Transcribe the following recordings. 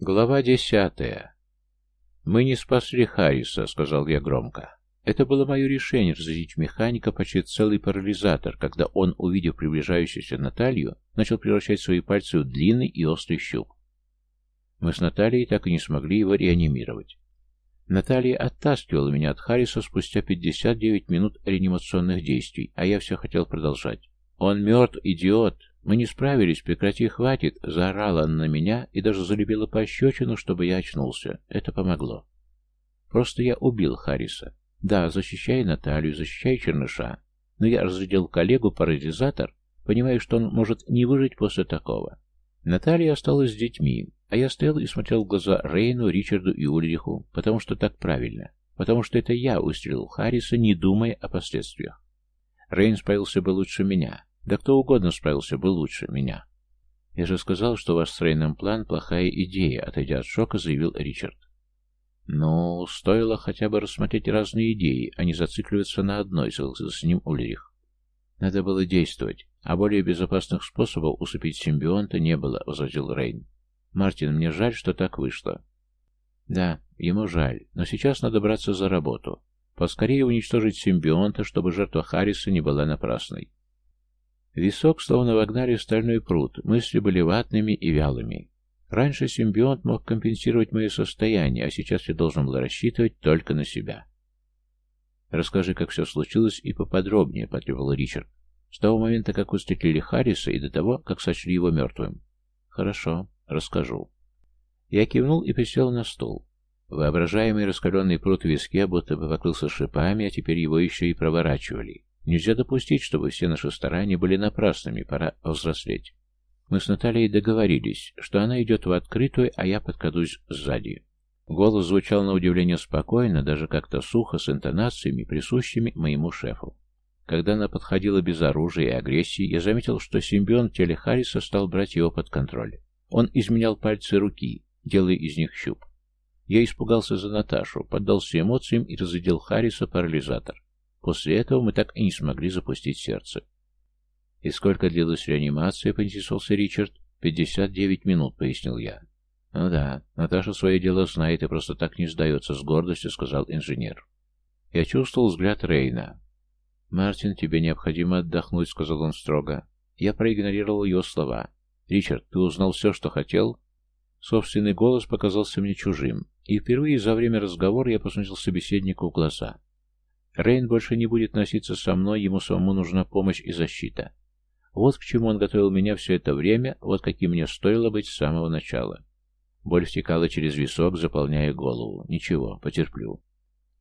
Глава десятая. «Мы не спасли Харриса», — сказал я громко. Это было мое решение разозить механика почти целый парализатор, когда он, увидев приближающуюся Наталью, начал превращать свои пальцы в длинный и острый щуп. Мы с Натальей так и не смогли его реанимировать. Наталья оттаскивала меня от Харриса спустя 59 минут реанимационных действий, а я все хотел продолжать. «Он мертв, идиот!» «Мы не справились, прекрати, хватит!» Заорала она на меня и даже залепила пощечину, чтобы я очнулся. Это помогло. Просто я убил Харриса. Да, защищая Наталью, защищая Черныша. Но я разрядил коллегу-парализатор, понимая, что он может не выжить после такого. Наталья осталась с детьми, а я стоял и смотрел в глаза Рейну, Ричарду и Ульриху, потому что так правильно. Потому что это я устрелил Харриса, не думая о последствиях. Рейн справился бы лучше меня, да кто угодно справился бы лучше меня. Я же сказал, что ваш с план – плохая идея, отойдя от шока, заявил Ричард. Ну, стоило хотя бы рассмотреть разные идеи, а не зацикливаться на одной, согласился с ним Ульрих. Надо было действовать, а более безопасных способов усыпить симбионта не было, возразил Рейн. Мартин, мне жаль, что так вышло. Да, ему жаль, но сейчас надо браться за работу. Поскорее уничтожить симбионта, чтобы жертва Харриса не была напрасной. Висок словно вогнали в стальной пруд, мысли были ватными и вялыми. Раньше симбионт мог компенсировать мое состояние, а сейчас я должен был рассчитывать только на себя. «Расскажи, как все случилось, и поподробнее», — потребовал Ричард. «С того момента, как вы встретили Харриса, и до того, как сочли его мертвым». «Хорошо, расскажу». Я кивнул и присел на стул. Воображаемый раскаленный пруд в виске будто бы покрылся шипами, а теперь его еще и проворачивали. Нельзя допустить, чтобы все наши старания были напрасными, пора взрослеть. Мы с Натальей договорились, что она идет в открытую, а я подкрадусь сзади. Голос звучал на удивление спокойно, даже как-то сухо, с интонациями, присущими моему шефу. Когда она подходила без оружия и агрессии, я заметил, что симбион в теле Харриса стал брать его под контроль. Он изменял пальцы руки, делая из них щуп. Я испугался за Наташу, поддался эмоциям и разодел Харриса парализатор. После этого мы так и не смогли запустить сердце. «И сколько длилась реанимация?» — поинтересовался Ричард. «Пятьдесят девять минут», — пояснил я. «Ну да, Наташа свое дело знает и просто так не сдается с гордостью», — сказал инженер. Я чувствовал взгляд Рейна. «Мартин, тебе необходимо отдохнуть», — сказал он строго. Я проигнорировал его слова. «Ричард, ты узнал все, что хотел?» Собственный голос показался мне чужим, и впервые за время разговора я посмотрел собеседнику в глаза. Рейн больше не будет носиться со мной, ему самому нужна помощь и защита. Вот к чему он готовил меня все это время, вот каким мне стоило быть с самого начала. Боль втекала через висок, заполняя голову. Ничего, потерплю.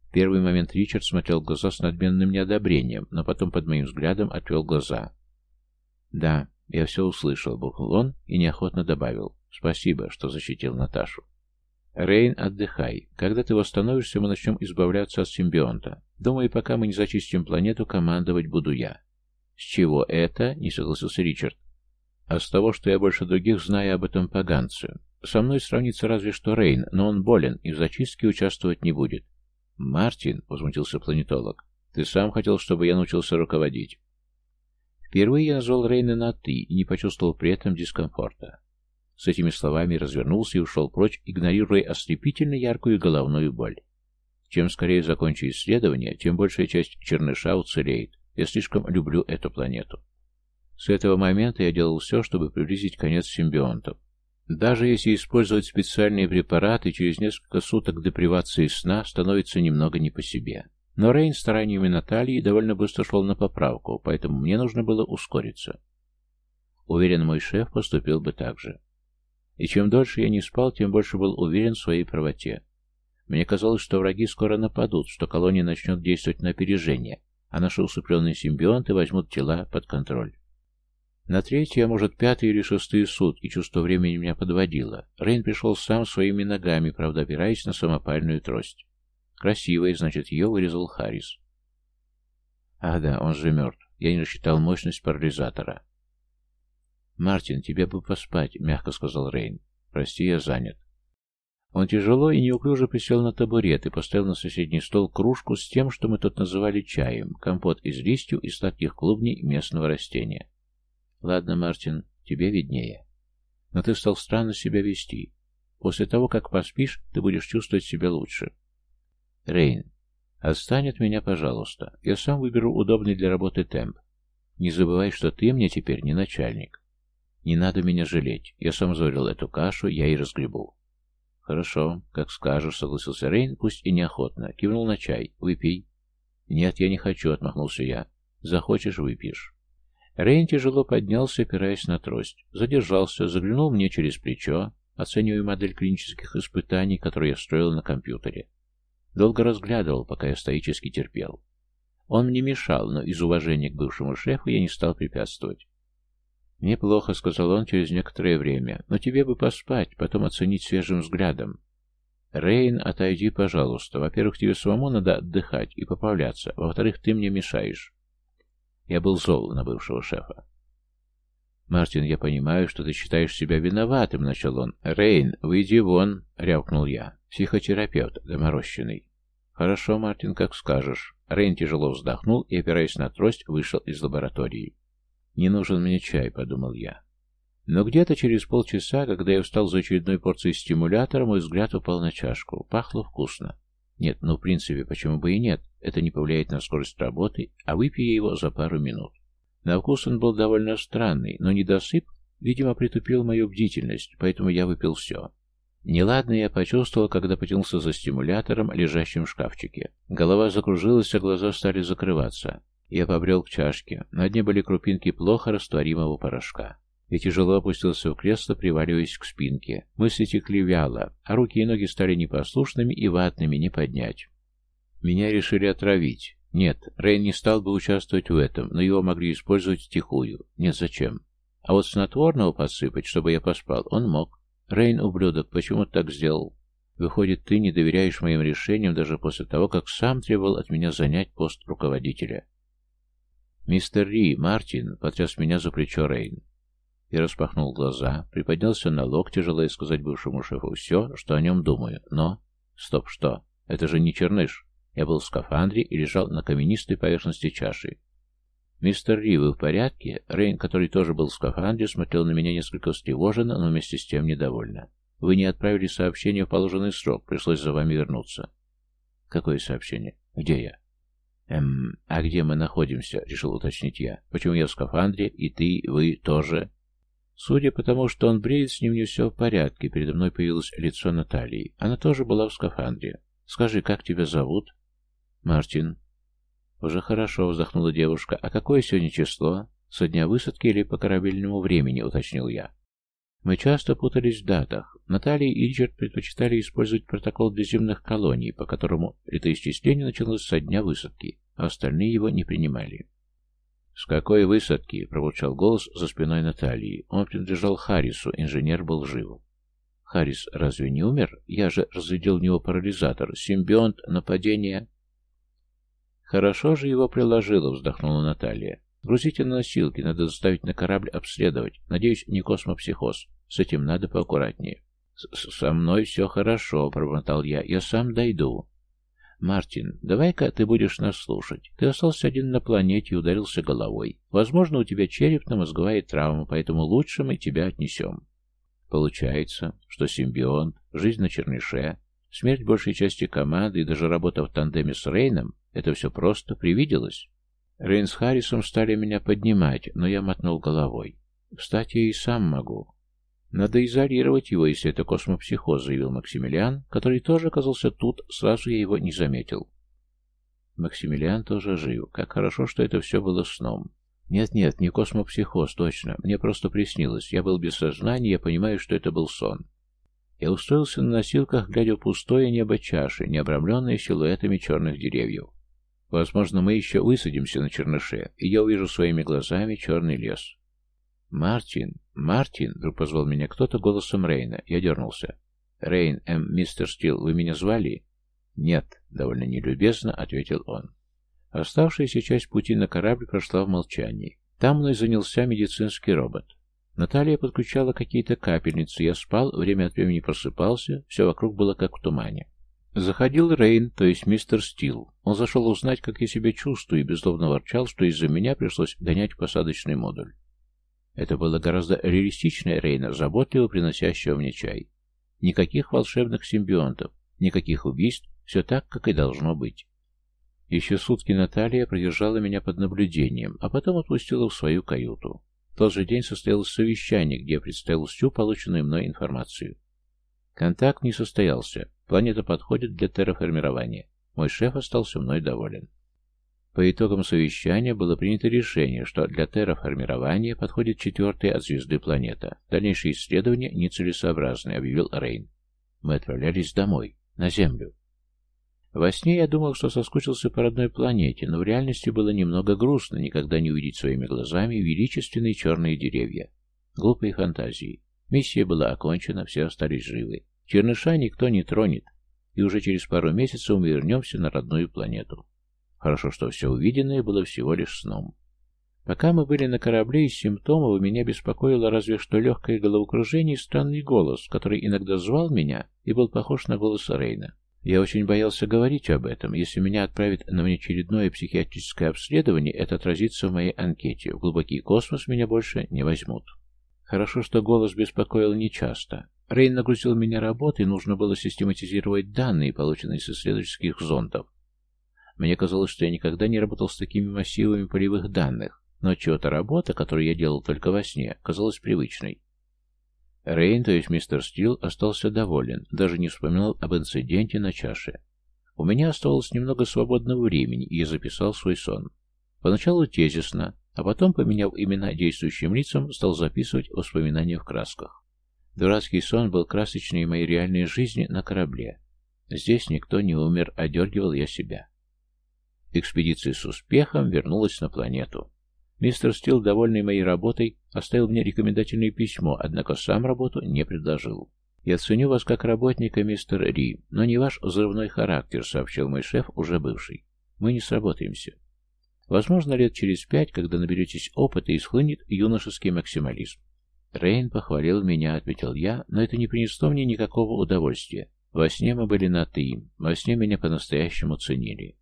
В первый момент Ричард смотрел в глаза с надменным неодобрением, но потом под моим взглядом отвел глаза. «Да, я все услышал», — буркнул он и неохотно добавил. «Спасибо, что защитил Наташу». «Рейн, отдыхай. Когда ты восстановишься, мы начнем избавляться от симбионта. Думаю, пока мы не зачистим планету, командовать буду я». «С чего это?» — не согласился Ричард. «А с того, что я больше других знаю об этом поганце. Со мной сравнится разве что Рейн, но он болен и в зачистке участвовать не будет». «Мартин», — возмутился планетолог, — «ты сам хотел, чтобы я научился руководить». Впервые я назвал Рейна на «ты» и не почувствовал при этом дискомфорта. С этими словами развернулся и ушел прочь, игнорируя ослепительно яркую головную боль. Чем скорее закончу исследование, тем большая часть черныша уцелеет. Я слишком люблю эту планету. С этого момента я делал все, чтобы приблизить конец симбионтов. Даже если использовать специальные препараты, через несколько суток депривации сна становится немного не по себе. Но Рейн стараниями Натальи довольно быстро шел на поправку, поэтому мне нужно было ускориться. Уверен, мой шеф поступил бы так же. И чем дольше я не спал, тем больше был уверен в своей правоте. Мне казалось, что враги скоро нападут, что колония начнет действовать на опережение, а наши усыпленные симбионты возьмут тела под контроль. На третье, а может пятые или шестые сутки чувство времени меня подводило. Рейн пришел сам своими ногами, правда опираясь на самопальную трость. Красивая, значит, ее вырезал Харрис. Ах да, он же мертв. Я не рассчитал мощность парализатора. «Мартин, тебе бы поспать», — мягко сказал Рейн. «Прости, я занят». Он тяжело и неуклюже присел на табурет и поставил на соседний стол кружку с тем, что мы тут называли чаем, компот из листьев и сладких клубней местного растения. «Ладно, Мартин, тебе виднее. Но ты стал странно себя вести. После того, как поспишь, ты будешь чувствовать себя лучше. Рейн, отстань от меня, пожалуйста. Я сам выберу удобный для работы темп. Не забывай, что ты мне теперь не начальник. Не надо меня жалеть. Я сам заварил эту кашу, я и разгребу. Хорошо, как скажешь, согласился Рейн, пусть и неохотно. Кивнул на чай. Выпей. Нет, я не хочу, отмахнулся я. Захочешь, выпьешь. Рейн тяжело поднялся, опираясь на трость. Задержался, заглянул мне через плечо, оценивая модель клинических испытаний, которую я строил на компьютере. Долго разглядывал, пока я стоически терпел. Он мне мешал, но из уважения к бывшему шефу я не стал препятствовать. «Неплохо», — сказал он через некоторое время, — «но тебе бы поспать, потом оценить свежим взглядом». «Рейн, отойди, пожалуйста. Во-первых, тебе самому надо отдыхать и поправляться. Во-вторых, ты мне мешаешь». Я был зол на бывшего шефа. «Мартин, я понимаю, что ты считаешь себя виноватым», — начал он. «Рейн, выйди вон», — рявкнул я. «Психотерапевт, доморощенный». «Хорошо, Мартин, как скажешь». Рейн тяжело вздохнул и, опираясь на трость, вышел из лаборатории. «Не нужен мне чай», — подумал я. Но где-то через полчаса, когда я встал за очередной порцией стимулятора, мой взгляд упал на чашку. Пахло вкусно. Нет, ну в принципе, почему бы и нет? Это не повлияет на скорость работы, а выпью я его за пару минут. На вкус он был довольно странный, но недосып, видимо, притупил мою бдительность, поэтому я выпил все. Неладное я почувствовал, когда потянулся за стимулятором, лежащим в шкафчике. Голова закружилась, а глаза стали закрываться. Я побрел к чашке. На дне были крупинки плохо растворимого порошка. Я тяжело опустился в кресло, приваливаясь к спинке. Мысли текли вяло, а руки и ноги стали непослушными и ватными, не поднять. Меня решили отравить. Нет, Рейн не стал бы участвовать в этом, но его могли использовать втихую. Нет, зачем? А вот снотворного подсыпать, чтобы я поспал, он мог. Рейн, ублюдок, почему так сделал? Выходит, ты не доверяешь моим решениям даже после того, как сам требовал от меня занять пост руководителя. «Мистер Ри, Мартин!» — потряс меня за плечо Рейн. Я распахнул глаза, приподнялся на локте, желая сказать бывшему шефу все, что о нем думаю. Но... Стоп, что? Это же не черныш. Я был в скафандре и лежал на каменистой поверхности чаши. «Мистер Ри, вы в порядке?» Рейн, который тоже был в скафандре, смотрел на меня несколько встревоженно, но вместе с тем недовольно. «Вы не отправили сообщение в положенный срок, пришлось за вами вернуться». «Какое сообщение? Где я?» «Эм, а где мы находимся?» — решил уточнить я. «Почему я в скафандре, и ты, вы тоже?» Судя по тому, что он бреет, с ним не все в порядке. Передо мной появилось лицо Натальи. Она тоже была в скафандре. «Скажи, как тебя зовут?» «Мартин». «Уже хорошо», — вздохнула девушка. «А какое сегодня число? Со дня высадки или по корабельному времени?» — уточнил я. Мы часто путались в датах. Наталья и Ричард предпочитали использовать протокол для земных колоний, по которому летоисчисление началось со дня высадки, а остальные его не принимали. «С какой высадки?» — пробурчал голос за спиной Натальи. Он принадлежал Харрису, инженер был жив. «Харрис разве не умер? Я же разглядел в него парализатор. Симбионт, нападение...» «Хорошо же его приложило», — вздохнула Наталья. «Грузите на носилки, надо заставить на корабль обследовать. Надеюсь, не космопсихоз. С этим надо поаккуратнее». «Со мной все хорошо», — пробормотал я. «Я сам дойду». «Мартин, давай-ка ты будешь нас слушать. Ты остался один на планете и ударился головой. Возможно, у тебя черепно-мозговая травма, поэтому лучше мы тебя отнесем». Получается, что симбионт, жизнь на черныше, смерть большей части команды и даже работа в тандеме с Рейном это все просто привиделось. Рейн с Харрисом стали меня поднимать, но я мотнул головой. Кстати, я и сам могу. Надо изолировать его, если это космопсихоз, заявил Максимилиан, который тоже оказался тут, сразу я его не заметил. Максимилиан тоже жив. Как хорошо, что это все было сном. Нет-нет, не космопсихоз, точно. Мне просто приснилось. Я был без сознания, я понимаю, что это был сон. Я устроился на носилках, глядя в пустое небо чаши, не обрамленное силуэтами черных деревьев. Возможно, мы еще высадимся на черныше, и я увижу своими глазами черный лес. «Мартин! Мартин!» — вдруг позвал меня кто-то голосом Рейна. Я дернулся. «Рейн, эм, мистер Стил, вы меня звали?» «Нет», — довольно нелюбезно ответил он. Оставшаяся часть пути на корабль прошла в молчании. Там мной занялся медицинский робот. Наталья подключала какие-то капельницы, я спал, время от времени просыпался, все вокруг было как в тумане. Заходил Рейн, то есть мистер Стил. Он зашел узнать, как я себя чувствую, и беззлобно ворчал, что из-за меня пришлось гонять посадочный модуль. Это было гораздо реалистичнее Рейна, заботливо приносящего мне чай. Никаких волшебных симбионтов, никаких убийств, все так, как и должно быть. Еще сутки Наталья продержала меня под наблюдением, а потом отпустила в свою каюту. В тот же день состоялось совещание, где я представил всю полученную мной информацию. Контакт не состоялся, планета подходит для терраформирования. Мой шеф остался мной доволен. По итогам совещания было принято решение, что для терраформирования подходит четвертая от звезды планета. Дальнейшие исследования нецелесообразны, объявил Рейн. Мы отправлялись домой, на Землю. Во сне я думал, что соскучился по родной планете, но в реальности было немного грустно никогда не увидеть своими глазами величественные черные деревья. Глупые фантазии. Миссия была окончена, все остались живы. Черныша никто не тронет, и уже через пару месяцев мы вернемся на родную планету. Хорошо, что все увиденное было всего лишь сном. Пока мы были на корабле, из симптомов меня беспокоило разве что легкое головокружение и странный голос, который иногда звал меня и был похож на голос Рейна. Я очень боялся говорить об этом. Если меня отправят на внеочередное психиатрическое обследование, это отразится в моей анкете. В глубокий космос меня больше не возьмут. Хорошо, что голос беспокоил нечасто. Рейн нагрузил меня работой, нужно было систематизировать данные, полученные с исследовательских зондов. Мне казалось, что я никогда не работал с такими массивами полевых данных, но чего-то работа, которую я делал только во сне, казалась привычной. Рейн, то есть мистер Стил, остался доволен, даже не вспоминал об инциденте на чаше. У меня оставалось немного свободного времени, и я записал свой сон. Поначалу тезисно, а потом, поменяв имена действующим лицам, стал записывать воспоминания в красках. Дурацкий сон был красочнее моей реальной жизни на корабле. Здесь никто не умер, одергивал я себя. Экспедиция с успехом вернулась на планету. Мистер Стил, довольный моей работой, оставил мне рекомендательное письмо, однако сам работу не предложил. «Я ценю вас как работника, мистер Ри, но не ваш взрывной характер», — сообщил мой шеф, уже бывший. «Мы не сработаемся. Возможно, лет через пять, когда наберетесь опыта, и юношеский максимализм». Рейн похвалил меня, отметил я, но это не принесло мне никакого удовольствия. Во сне мы были на «ты», во сне меня по-настоящему ценили.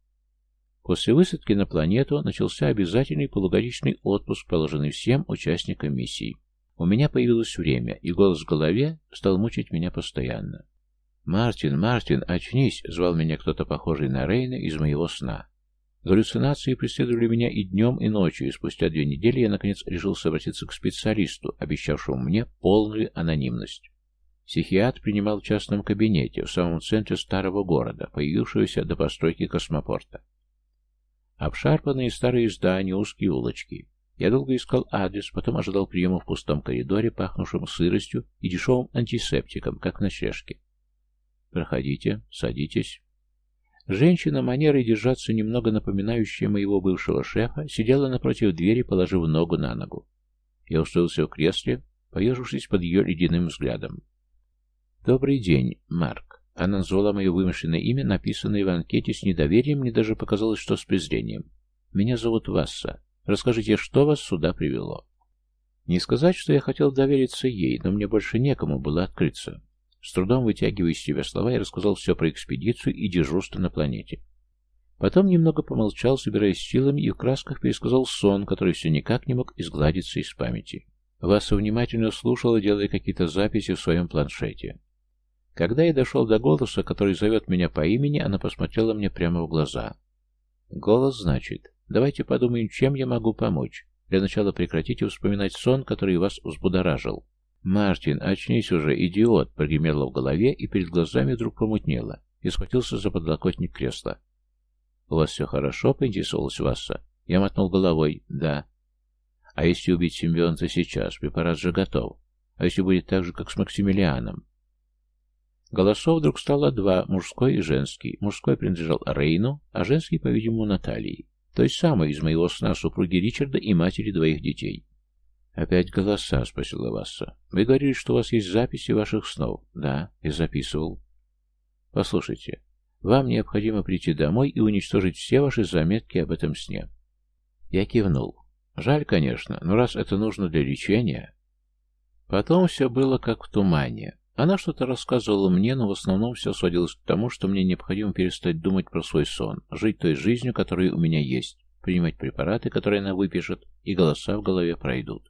После высадки на планету начался обязательный полугодичный отпуск, положенный всем участникам миссии. У меня появилось время, и голос в голове стал мучить меня постоянно. «Мартин, Мартин, очнись!» — звал меня кто-то похожий на Рейна из моего сна. Галлюцинации преследовали меня и днем, и ночью, и спустя две недели я, наконец, решился обратиться к специалисту, обещавшему мне полную анонимность. Психиатр принимал в частном кабинете в самом центре старого города, появившегося до постройки космопорта. Обшарпанные старые здания, узкие улочки. Я долго искал адрес, потом ожидал приема в пустом коридоре, пахнувшем сыростью и дешевым антисептиком, как в ночлежке. «Проходите, садитесь». Женщина, манерой держаться немного напоминающая моего бывшего шефа, сидела напротив двери, положив ногу на ногу. Я устроился в кресле, поежившись под ее ледяным взглядом. «Добрый день, Марк». Она назвала мое вымышленное имя, написанное в анкете с недоверием, мне даже показалось, что с презрением. «Меня зовут Васса. Расскажите, что вас сюда привело?» Не сказать, что я хотел довериться ей, но мне больше некому было открыться. С трудом вытягивая из себя слова, я рассказал все про экспедицию и дежурство на планете. Потом немного помолчал, собираясь силами, и в красках пересказал сон, который все никак не мог изгладиться из памяти. Васа внимательно слушала, делая какие-то записи в своем планшете. Когда я дошел до голоса, который зовет меня по имени, она посмотрела мне прямо в глаза. Голос значит, давайте подумаем, чем я могу помочь. Для начала прекратите вспоминать сон, который вас взбудоражил. «Мартин, очнись уже, идиот!» прогремело в голове, и перед глазами вдруг помутнело, и схватился за подлокотник кресла. «У вас все хорошо?» — поинтересовалась Васса. Я мотнул головой. «Да». «А если убить симбионта сейчас? Препарат же готов. А если будет так же, как с Максимилианом?» Голосов вдруг стало два, мужской и женский. Мужской принадлежал Рейну, а женский, по-видимому, Натальи. Той самой из моего сна супруги Ричарда и матери двоих детей. «Опять голоса?» — спросила Васса. «Вы говорили, что у вас есть записи ваших снов?» «Да, я записывал». «Послушайте, вам необходимо прийти домой и уничтожить все ваши заметки об этом сне». Я кивнул. «Жаль, конечно, но раз это нужно для лечения...» Потом все было как в тумане. Она что-то рассказывала мне, но в основном все сводилось к тому, что мне необходимо перестать думать про свой сон, жить той жизнью, которая у меня есть, принимать препараты, которые она выпишет, и голоса в голове пройдут.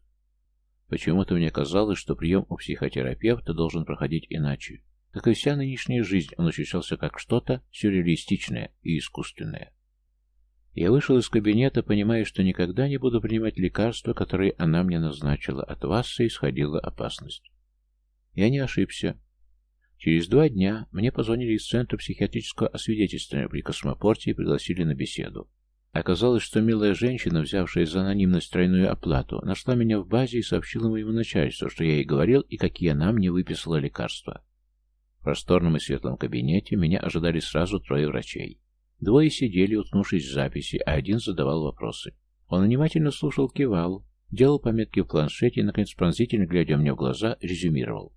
Почему-то мне казалось, что прием у психотерапевта должен проходить иначе. Как и вся нынешняя жизнь, он ощущался как что-то сюрреалистичное и искусственное. Я вышел из кабинета, понимая, что никогда не буду принимать лекарства, которые она мне назначила. От Васса исходила опасность. Я не ошибся. Через два дня мне позвонили из Центра психиатрического освидетельствования при космопорте и пригласили на беседу. Оказалось, что милая женщина, взявшая за анонимность тройную оплату, нашла меня в базе и сообщила моему начальству, что я ей говорил и какие она мне выписала лекарства. В просторном и светлом кабинете меня ожидали сразу трое врачей. Двое сидели, уткнувшись в записи, а один задавал вопросы. Он внимательно слушал, кивал, делал пометки в планшете и, наконец, пронзительно, глядя мне в глаза, резюмировал.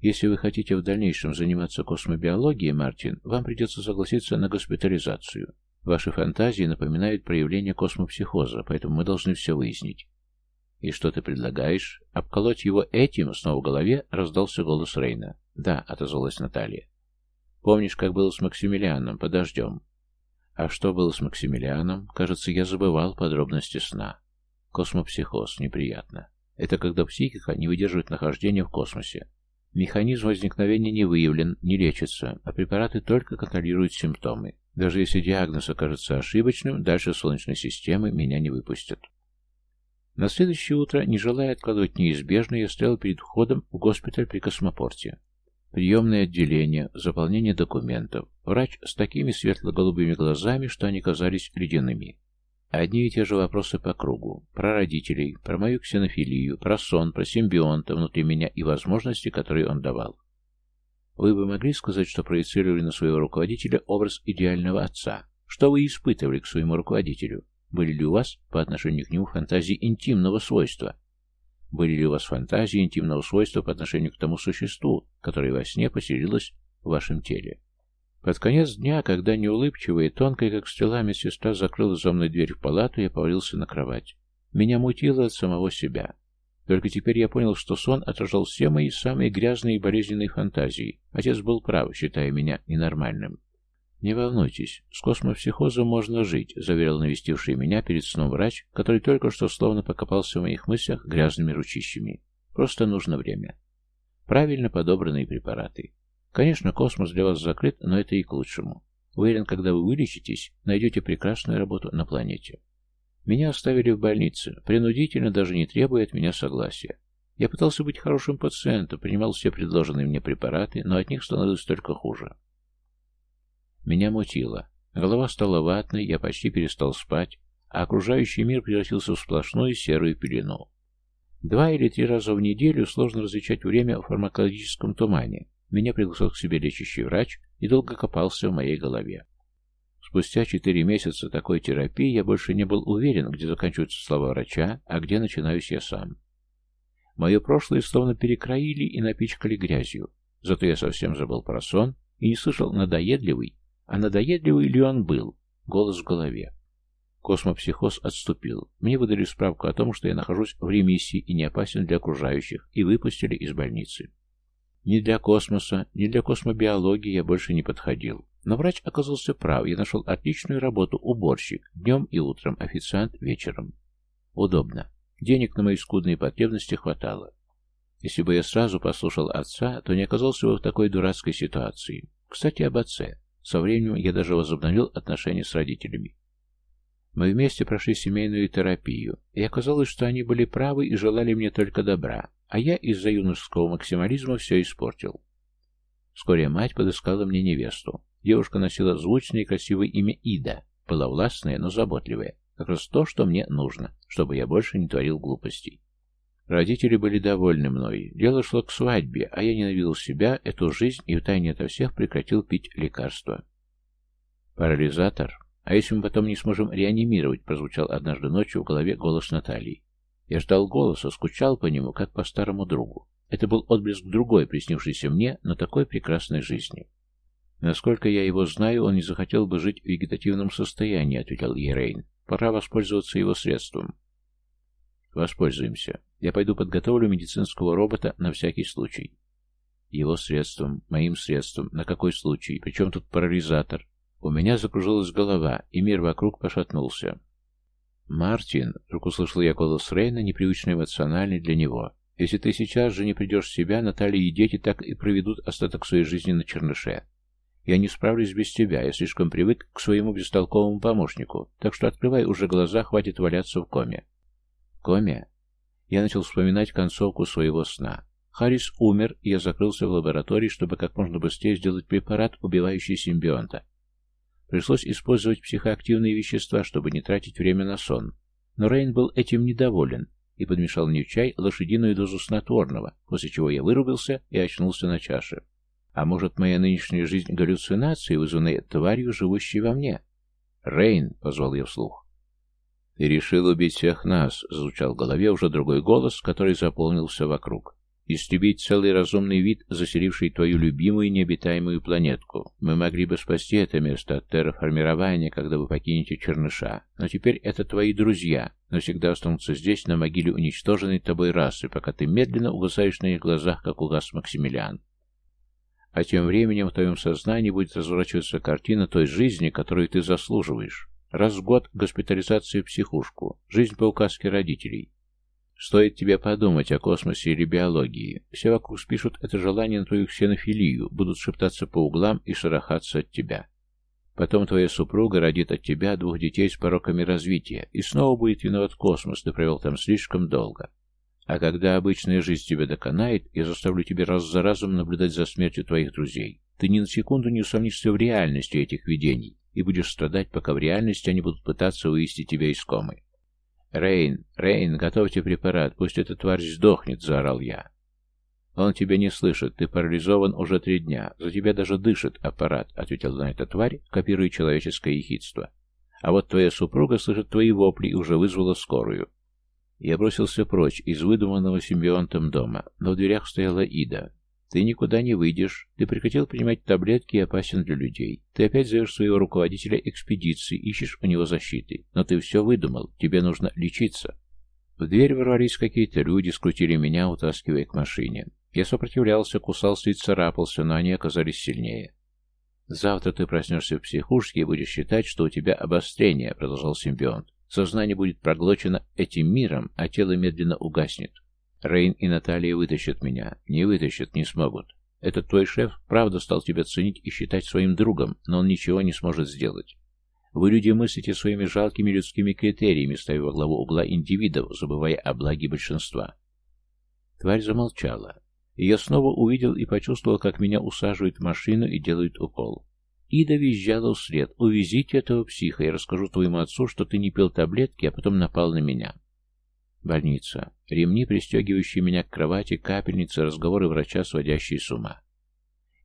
Если вы хотите в дальнейшем заниматься космобиологией, Мартин, вам придется согласиться на госпитализацию. Ваши фантазии напоминают проявление космопсихоза, поэтому мы должны все выяснить. «И что ты предлагаешь? Обколоть его этим?» Снова в голове раздался голос Рейна. «Да», — отозвалась Наталья. «Помнишь, как было с Максимилианом? Подождем». А что было с Максимилианом? Кажется, я забывал подробности сна. Космопсихоз. Неприятно. Это когда психика не выдерживает нахождения в космосе. Механизм возникновения не выявлен, не лечится, а препараты только контролируют симптомы. Даже если диагноз окажется ошибочным, дальше Солнечной системы меня не выпустят. На следующее утро, не желая откладывать неизбежное, я стоял перед входом в госпиталь при космопорте. Приемное отделение, заполнение документов. Врач с такими светло-голубыми глазами, что они казались ледяными. Одни и те же вопросы по кругу. Про родителей, про мою ксенофилию, про сон, про симбионта внутри меня и возможности, которые он давал. Вы бы могли сказать, что проецировали на своего руководителя образ идеального отца? Что вы испытывали к своему руководителю? Были ли у вас по отношению к нему фантазии интимного свойства? Были ли у вас фантазии интимного свойства по отношению к тому существу, которое во сне поселилось в вашем теле? Под конец дня, когда неулыбчивая и тонкая, как стрела, медсестра закрыла за мной дверь в палату, я повалился на кровать. Меня мутило от самого себя. Только теперь я понял, что сон отражал все мои самые грязные и болезненные фантазии. Отец был прав, считая меня ненормальным. «Не волнуйтесь, с космопсихозом можно жить», — заверил навестивший меня перед сном врач, который только что словно покопался в моих мыслях грязными ручищами. «Просто нужно время. Правильно подобранные препараты. Конечно, космос для вас закрыт, но это и к лучшему. Уверен, когда вы вылечитесь, найдете прекрасную работу на планете. Меня оставили в больнице, принудительно, даже не требуя от меня согласия. Я пытался быть хорошим пациентом, принимал все предложенные мне препараты, но от них становилось только хуже. Меня мутило. Голова стала ватной, я почти перестал спать, а окружающий мир превратился в сплошную серую пелену. Два или три раза в неделю сложно различать время в фармакологическом тумане, меня пригласил к себе лечащий врач и долго копался в моей голове. Спустя четыре месяца такой терапии я больше не был уверен, где заканчиваются слова врача, а где начинаюсь я сам. Мое прошлое словно перекроили и напичкали грязью. Зато я совсем забыл про сон и не слышал надоедливый, а надоедливый ли он был, голос в голове. Космопсихоз отступил. Мне выдали справку о том, что я нахожусь в ремиссии и не опасен для окружающих, и выпустили из больницы. Ни для космоса, ни для космобиологии я больше не подходил. Но врач оказался прав, я нашел отличную работу, уборщик, днем и утром, официант вечером. Удобно. Денег на мои скудные потребности хватало. Если бы я сразу послушал отца, то не оказался бы в такой дурацкой ситуации. Кстати, об отце. Со временем я даже возобновил отношения с родителями. Мы вместе прошли семейную терапию, и оказалось, что они были правы и желали мне только добра, а я из-за юношеского максимализма все испортил. Вскоре мать подыскала мне невесту. Девушка носила звучное и красивое имя Ида, была властная, но заботливая. Как раз то, что мне нужно, чтобы я больше не творил глупостей. Родители были довольны мной. Дело шло к свадьбе, а я ненавидел себя, эту жизнь и втайне ото всех прекратил пить лекарства. Парализатор «А если мы потом не сможем реанимировать?» прозвучал однажды ночью в голове голос Натальи. Я ждал голоса, скучал по нему, как по старому другу. Это был отблеск другой, приснившейся мне, но такой прекрасной жизни. «Насколько я его знаю, он не захотел бы жить в вегетативном состоянии», — ответил Ерейн. «Пора воспользоваться его средством». «Воспользуемся. Я пойду подготовлю медицинского робота на всякий случай». «Его средством, моим средством, на какой случай? Причем тут парализатор?» У меня закружилась голова, и мир вокруг пошатнулся. «Мартин!» — вдруг услышал я голос Рейна, непривычно эмоциональный для него. Если ты сейчас же не придешь в себя, Наталья и дети так и проведут остаток своей жизни на черныше. Я не справлюсь без тебя, я слишком привык к своему бестолковому помощнику, так что открывай уже глаза, хватит валяться в коме. Коме? Я начал вспоминать концовку своего сна. Харрис умер, и я закрылся в лаборатории, чтобы как можно быстрее сделать препарат, убивающий симбионта. Пришлось использовать психоактивные вещества, чтобы не тратить время на сон. Но Рейн был этим недоволен и подмешал мне в чай лошадиную дозу снотворного, после чего я вырубился и очнулся на чаше. А может, моя нынешняя жизнь галлюцинации, вызванная тварью, живущей во мне? «Рейн!» — позвал я вслух. «Ты решил убить всех нас!» — звучал в голове уже другой голос, который заполнил все вокруг. Истребить целый разумный вид, заселивший твою любимую необитаемую планетку. Мы могли бы спасти это место от терраформирования, когда вы покинете Черныша. Но теперь это твои друзья, навсегда останутся здесь, на могиле уничтоженной тобой расы, пока ты медленно угасаешь на их глазах, как угас Максимилиан. А тем временем в твоем сознании будет разворачиваться картина той жизни, которую ты заслуживаешь. Раз в год госпитализация в психушку, жизнь по указке родителей, Стоит тебе подумать о космосе или биологии. Все вокруг спишут это желание на твою ксенофилию, будут шептаться по углам и шарахаться от тебя. Потом твоя супруга родит от тебя двух детей с пороками развития, и снова будет виноват космос, ты провел там слишком долго. А когда обычная жизнь тебя доконает, я заставлю тебя раз за разом наблюдать за смертью твоих друзей. Ты ни на секунду не усомнишься в реальности этих видений и будешь страдать, пока в реальности они будут пытаться вывести тебя из комы. «Рейн, Рейн, готовьте препарат, пусть эта тварь сдохнет», — заорал я. «Он тебя не слышит, ты парализован уже три дня, за тебя даже дышит аппарат», — ответила на это тварь, копируя человеческое ехидство. «А вот твоя супруга слышит твои вопли и уже вызвала скорую». Я бросился прочь из выдуманного симбионтом дома, но в дверях стояла Ида. Ты никуда не выйдешь. Ты прекратил принимать таблетки и опасен для людей. Ты опять зовешь своего руководителя экспедиции, ищешь у него защиты. Но ты все выдумал. Тебе нужно лечиться. В дверь ворвались какие-то люди, скрутили меня, утаскивая к машине. Я сопротивлялся, кусался и царапался, но они оказались сильнее. «Завтра ты проснешься в психушке и будешь считать, что у тебя обострение», — продолжал симбионт. «Сознание будет проглочено этим миром, а тело медленно угаснет. Рейн и Наталья вытащат меня. Не вытащат, не смогут. Этот твой шеф правда стал тебя ценить и считать своим другом, но он ничего не сможет сделать. Вы, люди, мыслите своими жалкими людскими критериями, ставя во главу угла индивидов, забывая о благе большинства. Тварь замолчала. Я снова увидел и почувствовал, как меня усаживают в машину и делают укол. Ида визжала вслед. «Увезите этого психа, я расскажу твоему отцу, что ты не пил таблетки, а потом напал на меня». Больница. Ремни, пристегивающие меня к кровати, капельницы, разговоры врача, сводящие с ума.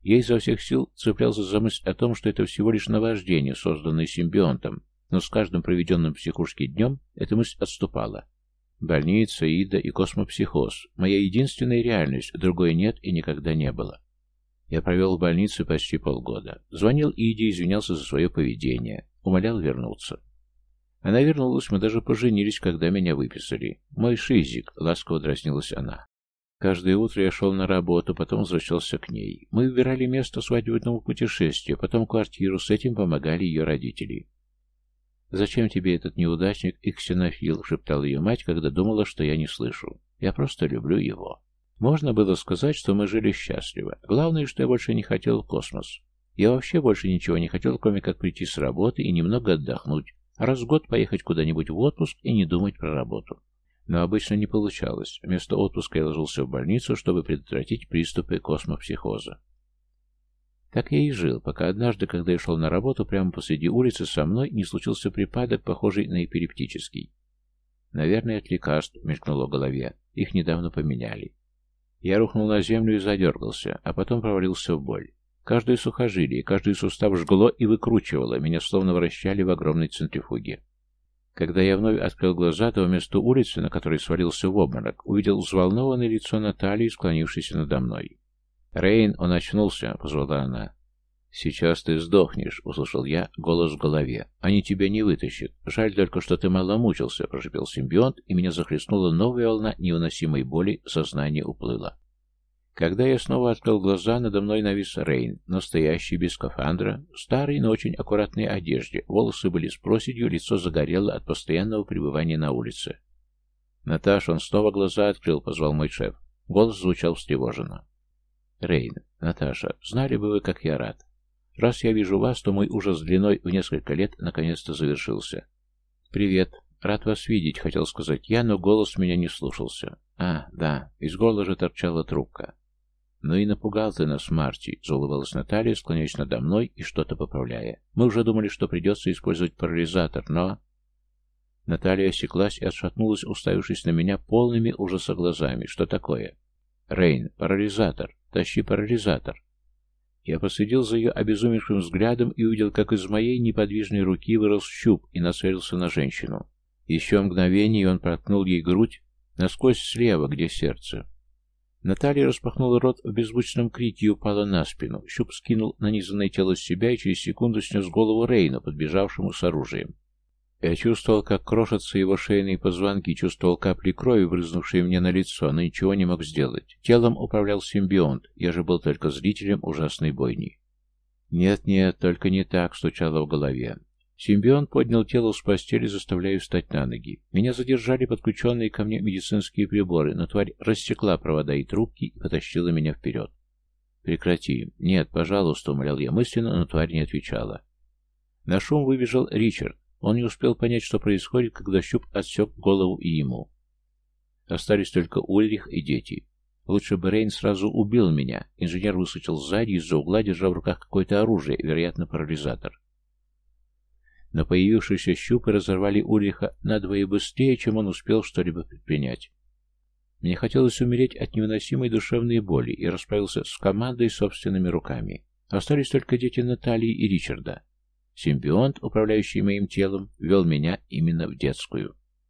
Я изо всех сил цеплялся за мысль о том, что это всего лишь наваждение, созданное симбионтом, но с каждым проведенным психушки днем эта мысль отступала. Больница, Ида и космопсихоз. Моя единственная реальность, другой нет и никогда не было. Я провел в больнице почти полгода. Звонил Иде, извинялся за свое поведение. Умолял вернуться. Она вернулась, мы даже поженились, когда меня выписали. Мой шизик, ласково дразнилась она. Каждое утро я шел на работу, потом возвращался к ней. Мы выбирали место свадебного путешествия, потом квартиру, с этим помогали ее родители. «Зачем тебе этот неудачник и ксенофил?» — шептала ее мать, когда думала, что я не слышу. «Я просто люблю его». Можно было сказать, что мы жили счастливо. Главное, что я больше не хотел космос. Я вообще больше ничего не хотел, кроме как прийти с работы и немного отдохнуть, Раз в год поехать куда-нибудь в отпуск и не думать про работу. Но обычно не получалось. Вместо отпуска я ложился в больницу, чтобы предотвратить приступы космопсихоза. Так я и жил, пока однажды, когда я шел на работу, прямо посреди улицы со мной не случился припадок, похожий на эпилептический. Наверное, от лекарств мелькнуло в голове. Их недавно поменяли. Я рухнул на землю и задергался, а потом провалился в боль. Каждое сухожилие, каждый сустав жгло и выкручивало, меня словно вращали в огромной центрифуге. Когда я вновь открыл глаза, то вместо улицы, на которой свалился в обморок, увидел взволнованное лицо Натальи, склонившейся надо мной. «Рейн, он очнулся», — позвала она. «Сейчас ты сдохнешь», — услышал я голос в голове. «Они тебя не вытащат. Жаль только, что ты мало мучился», — прошепел симбионт, и меня захлестнула новая волна невыносимой боли, сознание уплыло. Когда я снова открыл глаза, надо мной навис Рейн, настоящий, без скафандра, старый, но очень аккуратной одежде, волосы были с проседью, лицо загорело от постоянного пребывания на улице. «Наташ, он снова глаза открыл», — позвал мой шеф. Голос звучал встревоженно. «Рейн, Наташа, знали бы вы, как я рад. Раз я вижу вас, то мой ужас длиной в несколько лет наконец-то завершился. Привет. Рад вас видеть, хотел сказать я, но голос меня не слушался. А, да, из горла же торчала трубка. «Ну и напугал ты нас, Марти», — заулыбалась Наталья, склоняясь надо мной и что-то поправляя. «Мы уже думали, что придется использовать парализатор, но...» Наталья осеклась и отшатнулась, уставившись на меня полными ужаса глазами. «Что такое?» «Рейн, парализатор. Тащи парализатор». Я посидел за ее обезумевшим взглядом и увидел, как из моей неподвижной руки вырос щуп и нацелился на женщину. Еще мгновение, и он проткнул ей грудь насквозь слева, где сердце. Наталья распахнула рот в беззвучном крике и упала на спину. Щуп скинул нанизанное тело с себя и через секунду снес голову Рейна, подбежавшему с оружием. Я чувствовал, как крошатся его шейные позвонки, чувствовал капли крови, брызнувшие мне на лицо, но ничего не мог сделать. Телом управлял симбионт, я же был только зрителем ужасной бойни. «Нет-нет, только не так», — стучало в голове. Симбион поднял тело с постели, заставляя встать на ноги. Меня задержали подключенные ко мне медицинские приборы, но тварь рассекла провода и трубки и потащила меня вперед. «Прекрати. Нет, пожалуйста», — умолял я мысленно, но тварь не отвечала. На шум выбежал Ричард. Он не успел понять, что происходит, когда щуп отсек голову и ему. Остались только Ульрих и дети. Лучше бы Рейн сразу убил меня. Инженер высочил сзади из-за угла, держа в руках какое-то оружие, вероятно, парализатор. Но появившиеся щупы разорвали Ульриха надвое быстрее, чем он успел что-либо предпринять. Мне хотелось умереть от невыносимой душевной боли и расправился с командой собственными руками. Остались только дети Натальи и Ричарда. Симбионт, управляющий моим телом, вел меня именно в детскую.